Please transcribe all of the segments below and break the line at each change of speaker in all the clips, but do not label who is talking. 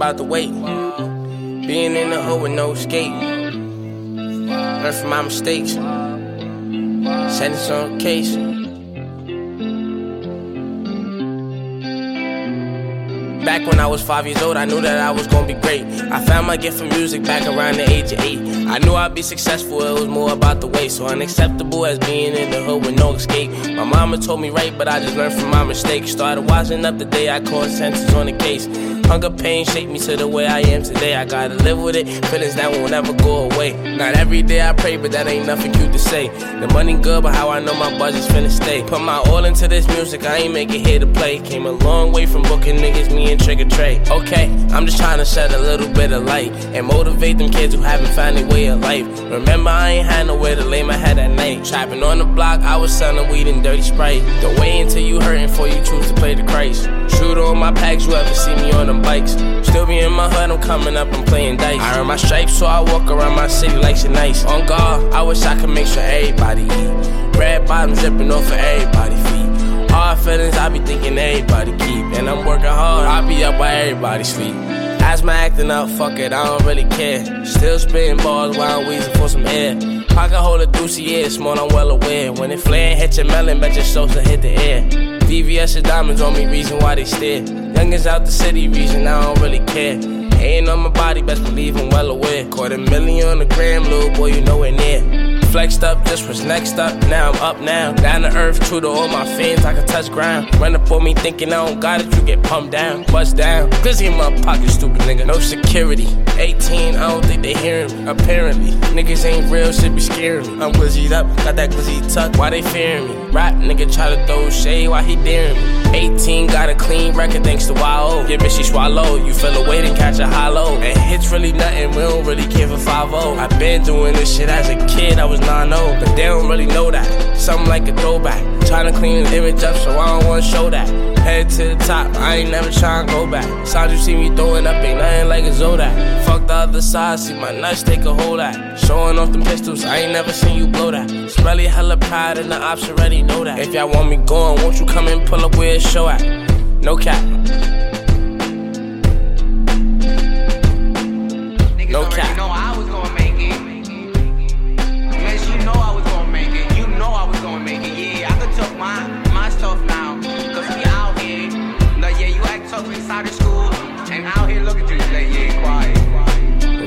about the weight. Being in the hood with no escape. Learn from my mistakes. Sentence on case. Back when I was five years old, I knew that I was gonna be great. I found my gift for music back around the age of eight. I knew I'd be successful, it was more about the way. So unacceptable as being in the hood with no escape. My mama told me right, but I just learned from my mistakes. Started washing up the day I caught sentences on the case. Hunger pain shaped me to the way I am today. I gotta live with it, feelings that will never go away. Not every day I pray, but that ain't nothing cute to say. The money good, but how I know my budget's finna stay. Put my all into this music, I ain't make it here to play. Came a long way from booking niggas, me and Trigger Trey. Okay, I'm just trying to shed a little bit of light and motivate them kids who haven't found their way of life. Remember, I ain't had nowhere to lay my head at night. Trapping on the block, I was selling weed and dirty sprite. Don't wait until you hurting before you choose to play the Christ. Shoot on my packs, you ever see me on them bikes. Still be in my hood, I'm coming up, I'm playing dice. I earn my stripes, so I walk around my city like shit nice. On guard, I wish I could make sure everybody eat. Red bottoms dripping off of everybody's feet. Hard feelings, I be thinking everybody keep. And I'm working hard, I be up while everybody sleep. Asthma acting up, fuck it, I don't really care. Still spitting balls while I'm wheezing for some air. Pocket hold a doozy, yeah, small, I'm well aware. When it flare, hit your melon, bet your souls to hit the air. VVS and diamonds on me, reason why they stare. Youngins out the city, reason I don't really care. Ain't on my body, best I'm well aware. A million on the gram, little boy, you nowhere near. Flexed up, just was next up. Now I'm up now. Down to earth, true to all my fans, I can touch ground. Run up on me thinking I don't got it, you get pumped down. Bust down. Glizzy in my pocket, stupid nigga. No security. 18, I don't think they hearing me. Apparently, niggas ain't real, shit be scaring me. I'm glizzied up, got that glizzy tuck, why they fearing me? Rap nigga try to throw shade, why he daring me? 18, got a clean record thanks to YO. Your bitch, she swallow. You feel a weight and catch a hollow. And hits really nothing, we don't really care for 5 I been doing this shit as a kid, I was 9 0. But they don't really know that. Something like a throwback. Trying to clean the image up, so I don't wanna show that. Head to the top, I ain't never trying to go back. Sounds you see me throwing up, ain't nothing like a Zodak. Fuck the other side, see my nuts take a hold at. Showing off them pistols, I ain't never seen you blow that. Smelly hella pride, and the ops already know that. If y'all want me going, won't you come and pull up where it's show at? No cap.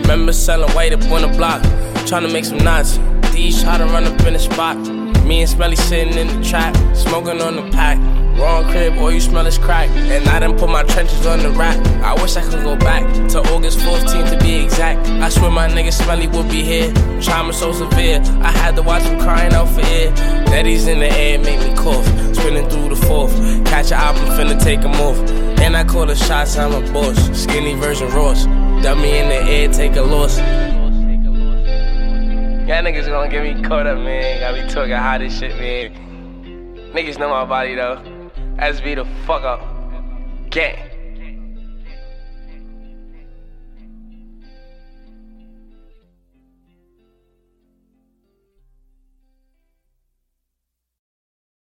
Remember selling white up on the block, trying to make some knots. These try to run up in the spot. Me and Smelly sitting in the trap, smoking on the pack. Wrong crib, all you smell is crack. And I done put my trenches on the rack. I wish I could go back to August 14th to be exact. I swear my nigga Smelly would be here. Trauma so severe, I had to watch him crying out for air. Daddy's in the air, make me cough. Spinning through the fourth. Catch a album, finna take him off. And I call the shots, I'm a boss. Skinny version Ross. Dummy in the air, take a loss. Y'all niggas gonna get me caught up, man. Got me talking hot as shit, man. Niggas know my body though. SB the fuck up. Gang.